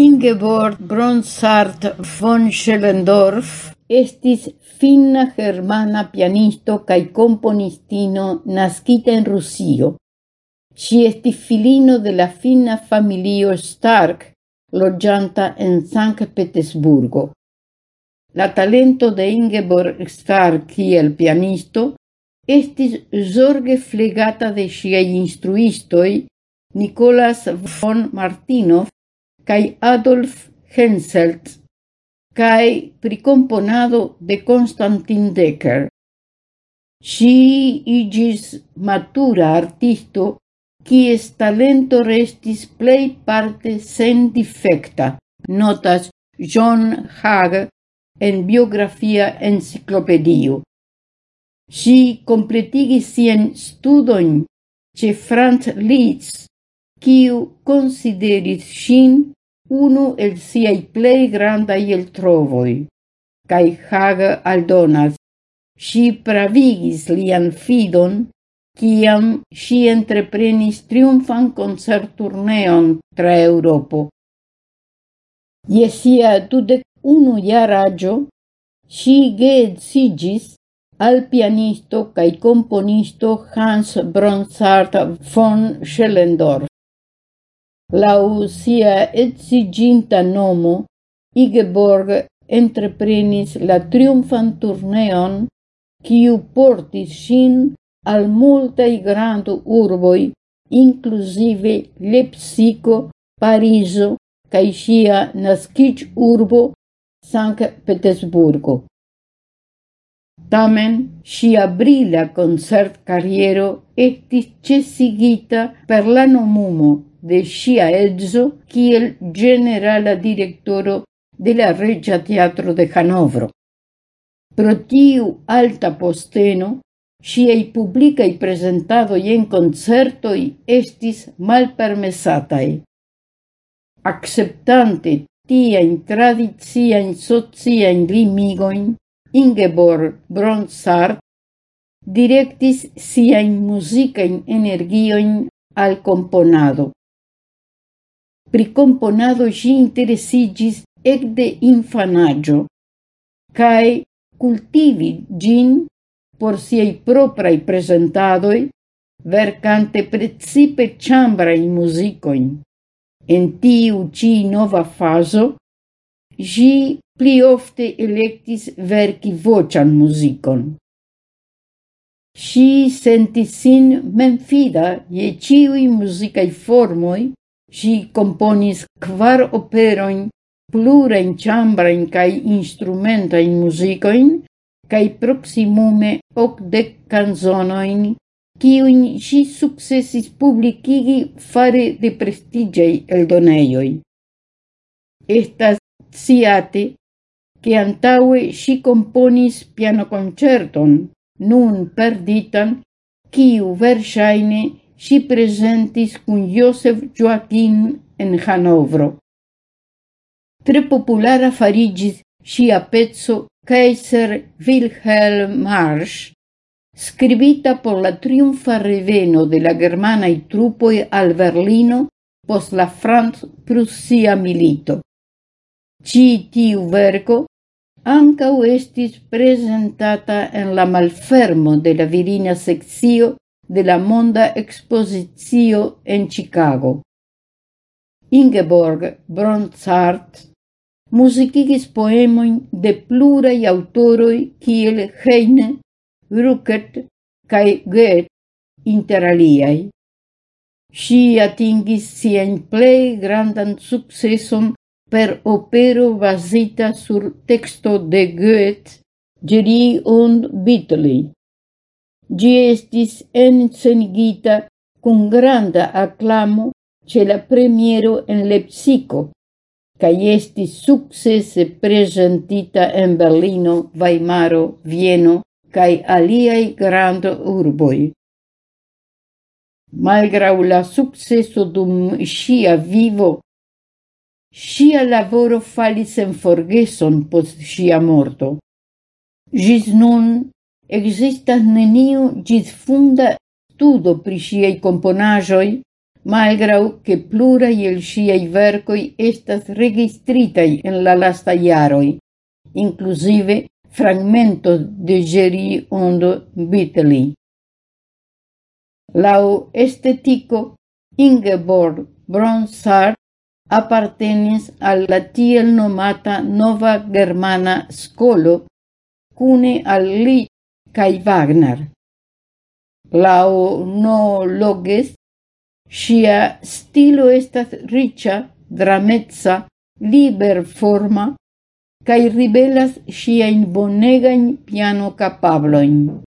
Ingeborg Bronsart von Schellendorf estis finna germana pianisto kaj komponistino naskita en Rusio. Si estis filino de la finna familio Stark, loggianta en Sankt Petersburgo. La talento de Ingeborg Stark kiel pianisto estis zorge flegata de siaj instruistoj Nicolas von Martinov cae Adolf Henselt cae pricomponado de Constantin Decker. Si igis matura artisto, quies talento restis plei parte sen defecta, notas John Hag en biografia enciclopedio. Si completigis sien studon ce Franz Liszt, quiu consideris sin unu el siei plei grandai el trovoi, Kaj Haga aldonas, si pravigis lian fidon, kiam si entreprenis triumfan concerturneon tra Europo. Je sia dudek unu si geed sigis al pianisto cae componisto Hans Bronsart von Schellendorf. Lau sia edziginta nomo, Igeborg entreprenis la triumfan turneon, quiu portis sin al multai grandu urboi, inclusive Lepsico, Pariso, kaj ŝia urbo Sankt Petersburgo. Tamen, sia brila koncertkariero estis cesigita per la nomumo de sia edzo kiel generala directoro de la Regia Teatro de Hanovro. Pro tiu alta posteno, siei publicai presentadoi en concertoi estis malpermesataj. Akceptante in tradiciajn in limigoin, Ingeborg Bronsart directis siain musicain energioin al componado. Pri componado gi interesigis ecde infanaggio, cae cultivi gin por siei proprai presentadoi, vercante precipe chambrain musicoin. En tiu ci nova faso, gi pli ofte electis verci vocian muzikon. Si sentis sin menfida je ciui muzicai formoi, si componis kvar operoin, plurain chambrain cae instrumentain musicoin, cae proximume ocdec canzonoin, ciuin si successis publicigi fare de prestigiai eldoneioi. Estas ciate che antaue si componis pianoconcerton, nun perditan, quiu versaine si presentis cun Joseph Joachim en Hanovro. Tre populara farigis sia pezzo Kaiser Wilhelm Marsch, scribita por la triunfa reveno de la germanai trupoi al Berlino pos la Franz-Prussia milito. Ci tiu verco ancau estis presentata en la malfermo de la virina sexio de la Monda Exposizio en Chicago. Ingeborg Bronsart musicigis poemoin de plurai autoroi kiel Heine, Ruckert cae Goethe, inter aliai. Si atingis sien plei grandan successon per opero basita sur texto de Goethe, Geri und Bitterly. Gi estis encenigita con granda acclamo ce la premiero en Lepsico, cae estis successe presentita en Berlino, Weimaro, Vieno, cae aliai granda urboi. Malgrau la successo dum scia vivo Sia lavoro falis en forgeson post sia morto. Gis nun existas neniu ĝisfunda studo pri siei componajoi, malgrau che pluraj el siei vercoi estas registritai en la lasta iaroi, inclusive fragmento de Jerry Ondo Bitterly. Lau estetiko, Ingeborg Bronsart appartenis al la tiel nomata Nova Germana Skolo cune al li cae Wagner. Lao no loges, sia stilo estas riccia, dramezza, liberforma, cae ribelas siain bonegain piano capabloin.